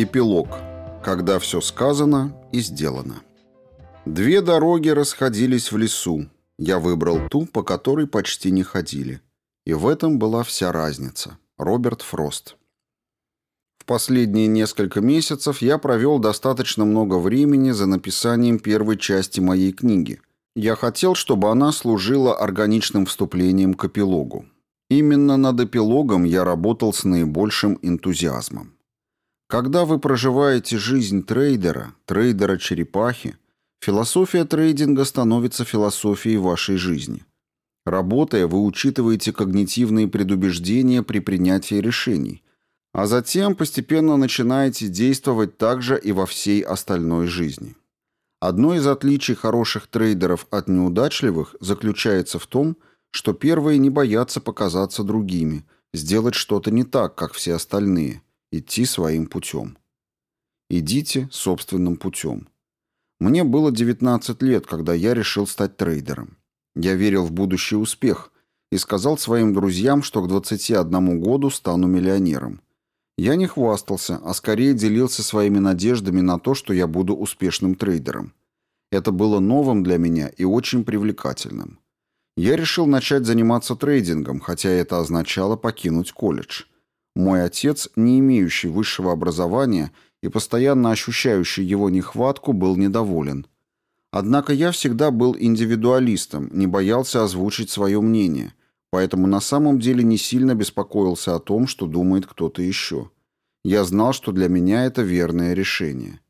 Эпилог. Когда все сказано и сделано. Две дороги расходились в лесу. Я выбрал ту, по которой почти не ходили. И в этом была вся разница. Роберт Фрост. В последние несколько месяцев я провел достаточно много времени за написанием первой части моей книги. Я хотел, чтобы она служила органичным вступлением к эпилогу. Именно над эпилогом я работал с наибольшим энтузиазмом. Когда вы проживаете жизнь трейдера, трейдера-черепахи, философия трейдинга становится философией вашей жизни. Работая, вы учитываете когнитивные предубеждения при принятии решений, а затем постепенно начинаете действовать также и во всей остальной жизни. Одно из отличий хороших трейдеров от неудачливых заключается в том, что первые не боятся показаться другими, сделать что-то не так, как все остальные, идти своим путем. Идите собственным путем. Мне было 19 лет, когда я решил стать трейдером. Я верил в будущий успех и сказал своим друзьям, что к 21 году стану миллионером. Я не хвастался, а скорее делился своими надеждами на то, что я буду успешным трейдером. Это было новым для меня и очень привлекательным. Я решил начать заниматься трейдингом, хотя это означало покинуть колледж. Мой отец, не имеющий высшего образования и постоянно ощущающий его нехватку, был недоволен. Однако я всегда был индивидуалистом, не боялся озвучить свое мнение, поэтому на самом деле не сильно беспокоился о том, что думает кто-то еще. Я знал, что для меня это верное решение.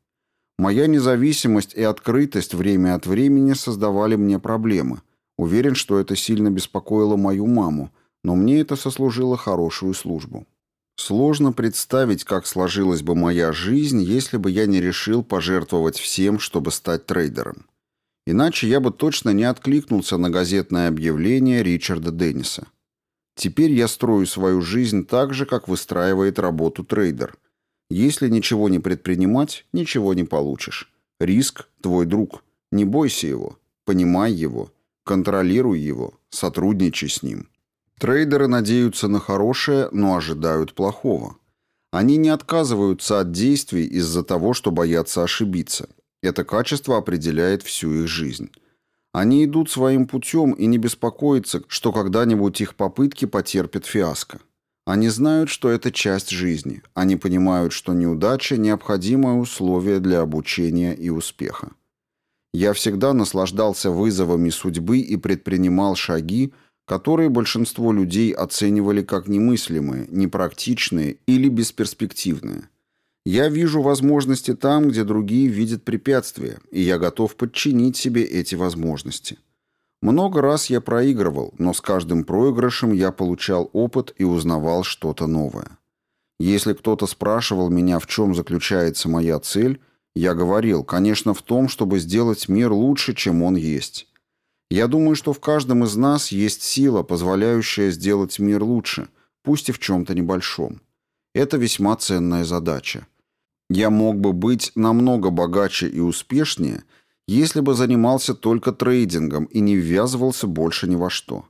Моя независимость и открытость время от времени создавали мне проблемы – Уверен, что это сильно беспокоило мою маму, но мне это сослужило хорошую службу. Сложно представить, как сложилась бы моя жизнь, если бы я не решил пожертвовать всем, чтобы стать трейдером. Иначе я бы точно не откликнулся на газетное объявление Ричарда Денниса. Теперь я строю свою жизнь так же, как выстраивает работу трейдер. Если ничего не предпринимать, ничего не получишь. Риск – твой друг. Не бойся его. Понимай его. Контролируй его, сотрудничай с ним. Трейдеры надеются на хорошее, но ожидают плохого. Они не отказываются от действий из-за того, что боятся ошибиться. Это качество определяет всю их жизнь. Они идут своим путем и не беспокоятся, что когда-нибудь их попытки потерпят фиаско. Они знают, что это часть жизни. Они понимают, что неудача – необходимое условие для обучения и успеха. Я всегда наслаждался вызовами судьбы и предпринимал шаги, которые большинство людей оценивали как немыслимые, непрактичные или бесперспективные. Я вижу возможности там, где другие видят препятствия, и я готов подчинить себе эти возможности. Много раз я проигрывал, но с каждым проигрышем я получал опыт и узнавал что-то новое. Если кто-то спрашивал меня, в чем заключается моя цель, я говорил, конечно, в том, чтобы сделать мир лучше, чем он есть. Я думаю, что в каждом из нас есть сила, позволяющая сделать мир лучше, пусть и в чем-то небольшом. Это весьма ценная задача. Я мог бы быть намного богаче и успешнее, если бы занимался только трейдингом и не ввязывался больше ни во что.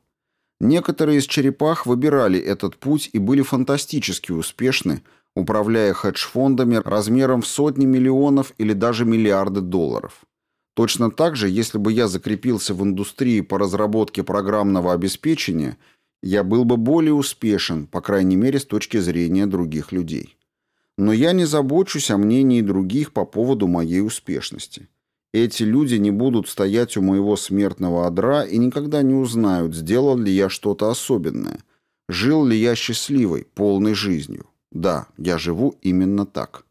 Некоторые из черепах выбирали этот путь и были фантастически успешны – управляя хедж-фондами размером в сотни миллионов или даже миллиарды долларов. Точно так же, если бы я закрепился в индустрии по разработке программного обеспечения, я был бы более успешен, по крайней мере, с точки зрения других людей. Но я не забочусь о мнении других по поводу моей успешности. Эти люди не будут стоять у моего смертного одра и никогда не узнают, сделал ли я что-то особенное, жил ли я счастливой, полной жизнью. Да, я живу именно так.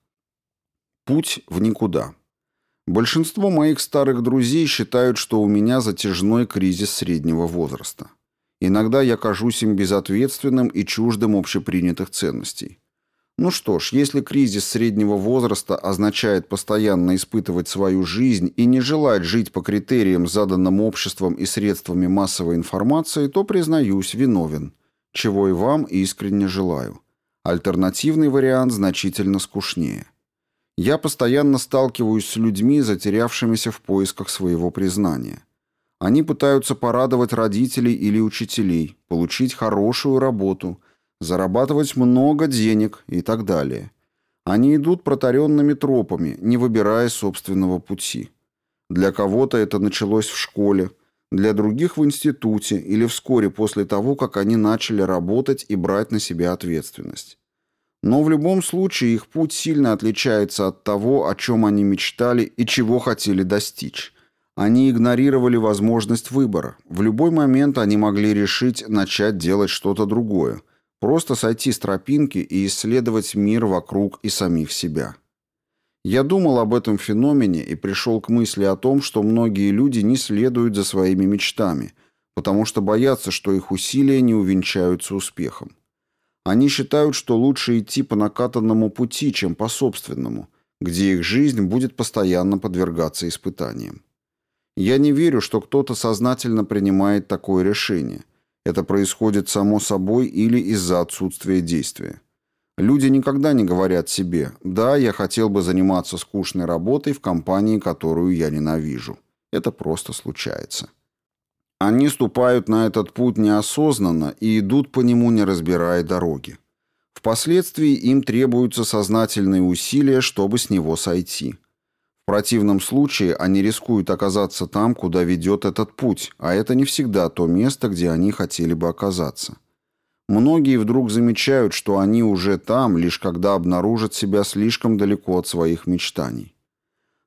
Путь в никуда. Большинство моих старых друзей считают, что у меня затяжной кризис среднего возраста. Иногда я кажусь им безответственным и чуждым общепринятых ценностей. Ну что ж, если кризис среднего возраста означает постоянно испытывать свою жизнь и не желать жить по критериям, заданным обществом и средствами массовой информации, то, признаюсь, виновен, чего и вам искренне желаю. Альтернативный вариант значительно скучнее. Я постоянно сталкиваюсь с людьми, затерявшимися в поисках своего признания. Они пытаются порадовать родителей или учителей, получить хорошую работу, зарабатывать много денег и так далее. Они идут протаренными тропами, не выбирая собственного пути. Для кого-то это началось в школе, для других в институте или вскоре после того, как они начали работать и брать на себя ответственность. Но в любом случае их путь сильно отличается от того, о чем они мечтали и чего хотели достичь. Они игнорировали возможность выбора. В любой момент они могли решить начать делать что-то другое, просто сойти с тропинки и исследовать мир вокруг и самих себя. Я думал об этом феномене и пришел к мысли о том, что многие люди не следуют за своими мечтами, потому что боятся, что их усилия не увенчаются успехом. Они считают, что лучше идти по накатанному пути, чем по собственному, где их жизнь будет постоянно подвергаться испытаниям. Я не верю, что кто-то сознательно принимает такое решение. Это происходит само собой или из-за отсутствия действия. Люди никогда не говорят себе «да, я хотел бы заниматься скучной работой в компании, которую я ненавижу». Это просто случается. Они ступают на этот путь неосознанно и идут по нему, не разбирая дороги. Впоследствии им требуются сознательные усилия, чтобы с него сойти. В противном случае они рискуют оказаться там, куда ведет этот путь, а это не всегда то место, где они хотели бы оказаться. Многие вдруг замечают, что они уже там, лишь когда обнаружат себя слишком далеко от своих мечтаний.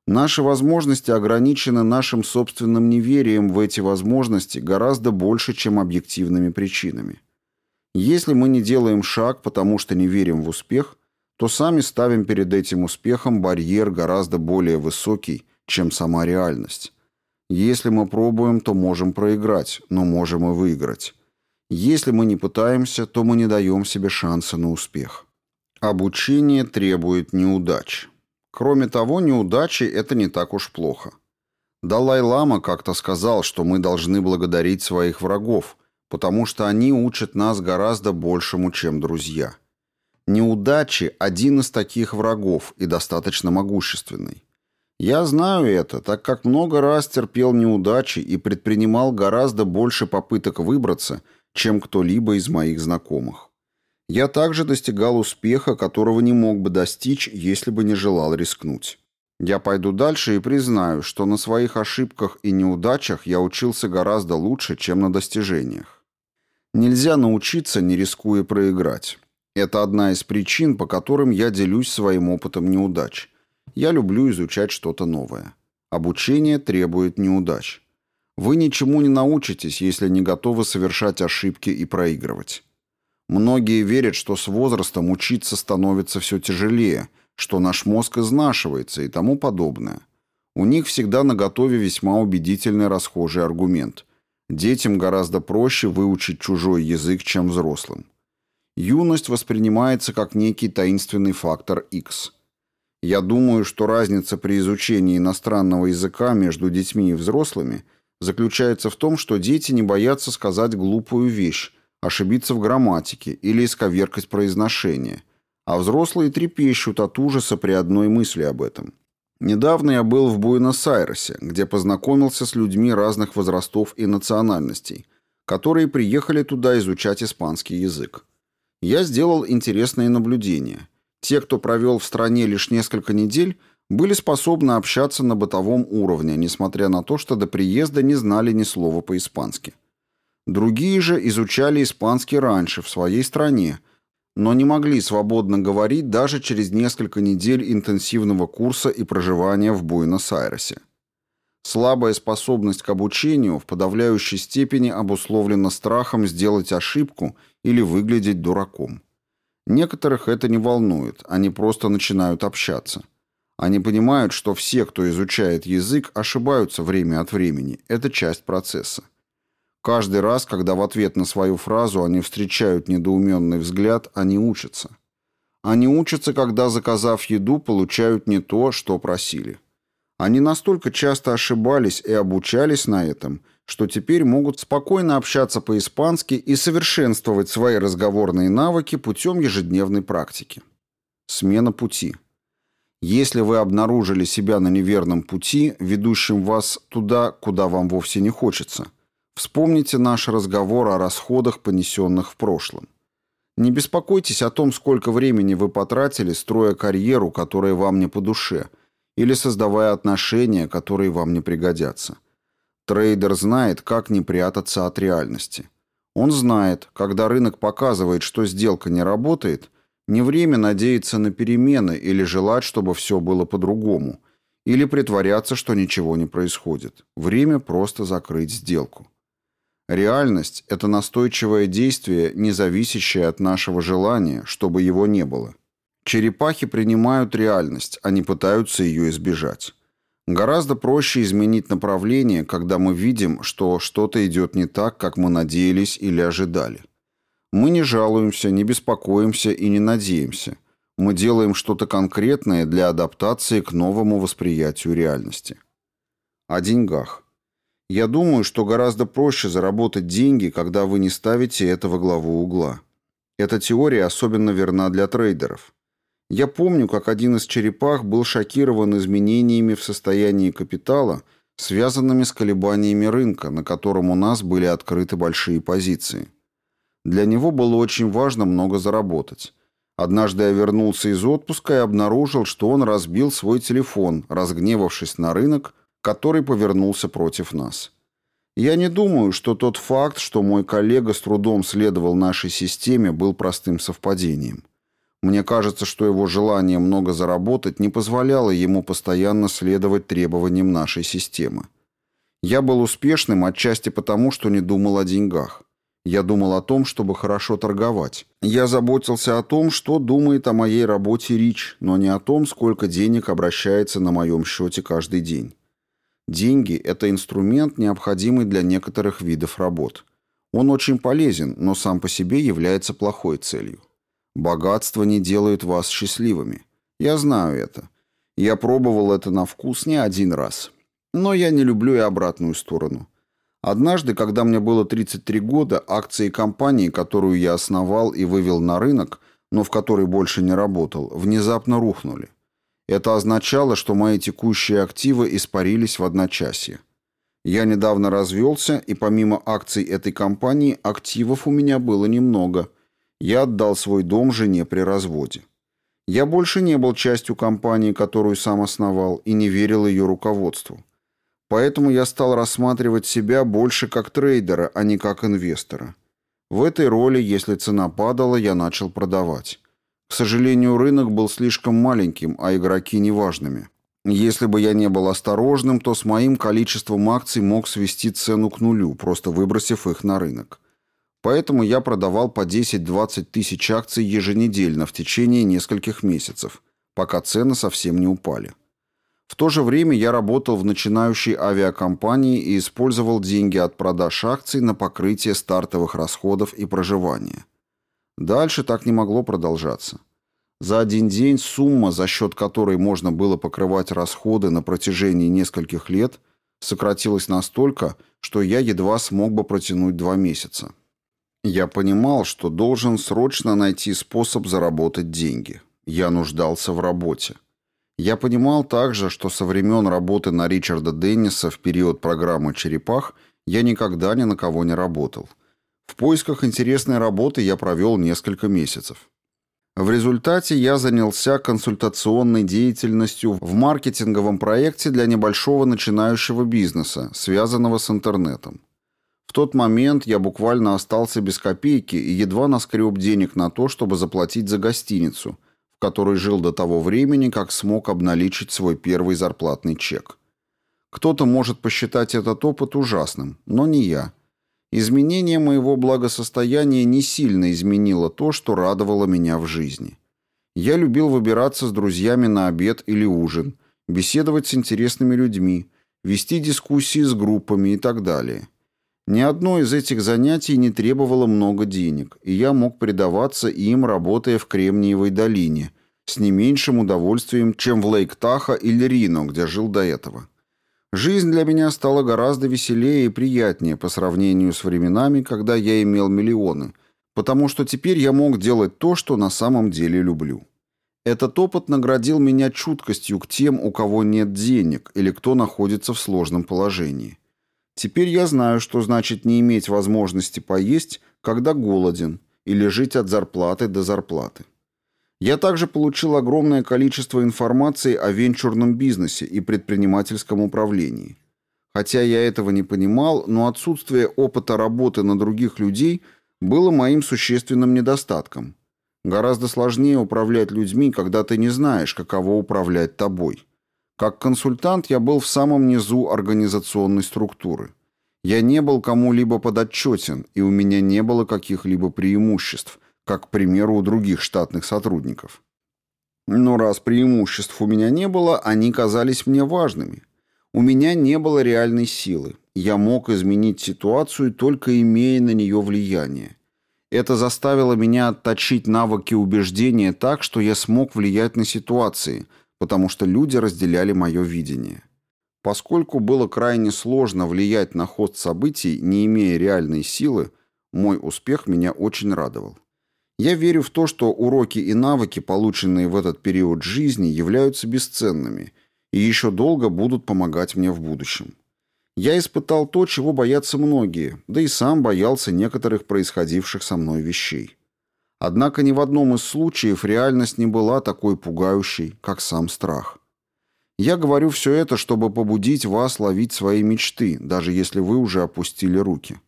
Наши возможности ограничены нашим собственным неверием в эти возможности гораздо больше, чем объективными причинами. Если мы не делаем шаг, потому что не верим в успех, то сами ставим перед этим успехом барьер гораздо более высокий, чем сама реальность. Если мы пробуем, то можем проиграть, но можем и выиграть. Если мы не пытаемся, то мы не даем себе шанса на успех. Обучение требует неудач. Кроме того, неудачи – это не так уж плохо. Далай-лама как-то сказал, что мы должны благодарить своих врагов, потому что они учат нас гораздо большему, чем друзья. Неудачи – один из таких врагов и достаточно могущественный. Я знаю это, так как много раз терпел неудачи и предпринимал гораздо больше попыток выбраться – чем кто-либо из моих знакомых. Я также достигал успеха, которого не мог бы достичь, если бы не желал рискнуть. Я пойду дальше и признаю, что на своих ошибках и неудачах я учился гораздо лучше, чем на достижениях. Нельзя научиться, не рискуя проиграть. Это одна из причин, по которым я делюсь своим опытом неудач. Я люблю изучать что-то новое. Обучение требует неудач. Вы ничему не научитесь, если не готовы совершать ошибки и проигрывать. Многие верят, что с возрастом учиться становится все тяжелее, что наш мозг изнашивается и тому подобное. У них всегда наготове весьма убедительный расхожий аргумент. Детям гораздо проще выучить чужой язык, чем взрослым. Юность воспринимается как некий таинственный фактор X. Я думаю, что разница при изучении иностранного языка между детьми и взрослыми – заключается в том, что дети не боятся сказать глупую вещь, ошибиться в грамматике или исковеркать произношение, а взрослые трепещут от ужаса при одной мысли об этом. Недавно я был в Буэнос-Айресе, где познакомился с людьми разных возрастов и национальностей, которые приехали туда изучать испанский язык. Я сделал интересные наблюдения. Те, кто провел в стране лишь несколько недель, были способны общаться на бытовом уровне, несмотря на то, что до приезда не знали ни слова по-испански. Другие же изучали испанский раньше, в своей стране, но не могли свободно говорить даже через несколько недель интенсивного курса и проживания в Буэнос-Айресе. Слабая способность к обучению в подавляющей степени обусловлена страхом сделать ошибку или выглядеть дураком. Некоторых это не волнует, они просто начинают общаться. Они понимают, что все, кто изучает язык, ошибаются время от времени. Это часть процесса. Каждый раз, когда в ответ на свою фразу они встречают недоуменный взгляд, они учатся. Они учатся, когда, заказав еду, получают не то, что просили. Они настолько часто ошибались и обучались на этом, что теперь могут спокойно общаться по-испански и совершенствовать свои разговорные навыки путем ежедневной практики. Смена пути – если вы обнаружили себя на неверном пути, ведущем вас туда, куда вам вовсе не хочется, вспомните наш разговор о расходах, понесенных в прошлом. Не беспокойтесь о том, сколько времени вы потратили, строя карьеру, которая вам не по душе, или создавая отношения, которые вам не пригодятся. Трейдер знает, как не прятаться от реальности. Он знает, когда рынок показывает, что сделка не работает, не время надеяться на перемены или желать, чтобы все было по-другому, или притворяться, что ничего не происходит. Время просто закрыть сделку. Реальность – это настойчивое действие, не зависящее от нашего желания, чтобы его не было. Черепахи принимают реальность, они пытаются ее избежать. Гораздо проще изменить направление, когда мы видим, что что-то идет не так, как мы надеялись или ожидали. Мы не жалуемся, не беспокоимся и не надеемся. Мы делаем что-то конкретное для адаптации к новому восприятию реальности. О деньгах. Я думаю, что гораздо проще заработать деньги, когда вы не ставите это во главу угла. Эта теория особенно верна для трейдеров. Я помню, как один из черепах был шокирован изменениями в состоянии капитала, связанными с колебаниями рынка, на котором у нас были открыты большие позиции. Для него было очень важно много заработать. Однажды я вернулся из отпуска и обнаружил, что он разбил свой телефон, разгневавшись на рынок, который повернулся против нас. Я не думаю, что тот факт, что мой коллега с трудом следовал нашей системе, был простым совпадением. Мне кажется, что его желание много заработать не позволяло ему постоянно следовать требованиям нашей системы. Я был успешным отчасти потому, что не думал о деньгах. Я думал о том, чтобы хорошо торговать. Я заботился о том, что думает о моей работе Рич, но не о том, сколько денег обращается на моем счете каждый день. Деньги – это инструмент, необходимый для некоторых видов работ. Он очень полезен, но сам по себе является плохой целью. Богатство не делает вас счастливыми. Я знаю это. Я пробовал это на вкус не один раз. Но я не люблю и обратную сторону. Однажды, когда мне было 33 года, акции компании, которую я основал и вывел на рынок, но в которой больше не работал, внезапно рухнули. Это означало, что мои текущие активы испарились в одночасье. Я недавно развелся, и помимо акций этой компании, активов у меня было немного. Я отдал свой дом жене при разводе. Я больше не был частью компании, которую сам основал, и не верил ее руководству. Поэтому я стал рассматривать себя больше как трейдера, а не как инвестора. В этой роли, если цена падала, я начал продавать. К сожалению, рынок был слишком маленьким, а игроки неважными. Если бы я не был осторожным, то с моим количеством акций мог свести цену к нулю, просто выбросив их на рынок. Поэтому я продавал по 10-20 тысяч акций еженедельно в течение нескольких месяцев, пока цены совсем не упали. В то же время я работал в начинающей авиакомпании и использовал деньги от продаж акций на покрытие стартовых расходов и проживания. Дальше так не могло продолжаться. За один день сумма, за счет которой можно было покрывать расходы на протяжении нескольких лет, сократилась настолько, что я едва смог бы протянуть два месяца. Я понимал, что должен срочно найти способ заработать деньги. Я нуждался в работе. Я понимал также, что со времен работы на Ричарда Денниса в период программы «Черепах» я никогда ни на кого не работал. В поисках интересной работы я провел несколько месяцев. В результате я занялся консультационной деятельностью в маркетинговом проекте для небольшого начинающего бизнеса, связанного с интернетом. В тот момент я буквально остался без копейки и едва наскреб денег на то, чтобы заплатить за гостиницу – который жил до того времени, как смог обналичить свой первый зарплатный чек. Кто-то может посчитать этот опыт ужасным, но не я. Изменение моего благосостояния не сильно изменило то, что радовало меня в жизни. Я любил выбираться с друзьями на обед или ужин, беседовать с интересными людьми, вести дискуссии с группами и так далее. Ни одно из этих занятий не требовало много денег, и я мог предаваться им, работая в Кремниевой долине, с не меньшим удовольствием, чем в Лейк-Таха или Рино, где жил до этого. Жизнь для меня стала гораздо веселее и приятнее по сравнению с временами, когда я имел миллионы, потому что теперь я мог делать то, что на самом деле люблю. Этот опыт наградил меня чуткостью к тем, у кого нет денег или кто находится в сложном положении. Теперь я знаю, что значит не иметь возможности поесть, когда голоден, или жить от зарплаты до зарплаты. Я также получил огромное количество информации о венчурном бизнесе и предпринимательском управлении. Хотя я этого не понимал, но отсутствие опыта работы на других людей было моим существенным недостатком. Гораздо сложнее управлять людьми, когда ты не знаешь, каково управлять тобой. Как консультант я был в самом низу организационной структуры. Я не был кому-либо подотчетен, и у меня не было каких-либо преимуществ, как, к примеру, у других штатных сотрудников. Но раз преимуществ у меня не было, они казались мне важными. У меня не было реальной силы. Я мог изменить ситуацию, только имея на нее влияние. Это заставило меня отточить навыки убеждения так, что я смог влиять на ситуации, потому что люди разделяли мое видение. Поскольку было крайне сложно влиять на ход событий, не имея реальной силы, мой успех меня очень радовал. Я верю в то, что уроки и навыки, полученные в этот период жизни, являются бесценными и еще долго будут помогать мне в будущем. Я испытал то, чего боятся многие, да и сам боялся некоторых происходивших со мной вещей. Однако ни в одном из случаев реальность не была такой пугающей, как сам страх. Я говорю все это, чтобы побудить вас ловить свои мечты, даже если вы уже опустили руки.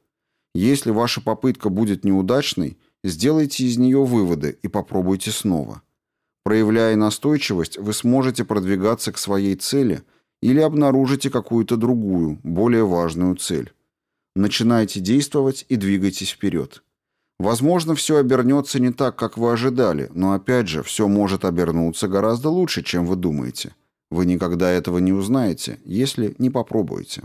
Если ваша попытка будет неудачной – Сделайте из нее выводы и попробуйте снова. Проявляя настойчивость, вы сможете продвигаться к своей цели или обнаружите какую-то другую, более важную цель. Начинайте действовать и двигайтесь вперед. Возможно, все обернется не так, как вы ожидали, но опять же, все может обернуться гораздо лучше, чем вы думаете. Вы никогда этого не узнаете, если не попробуете.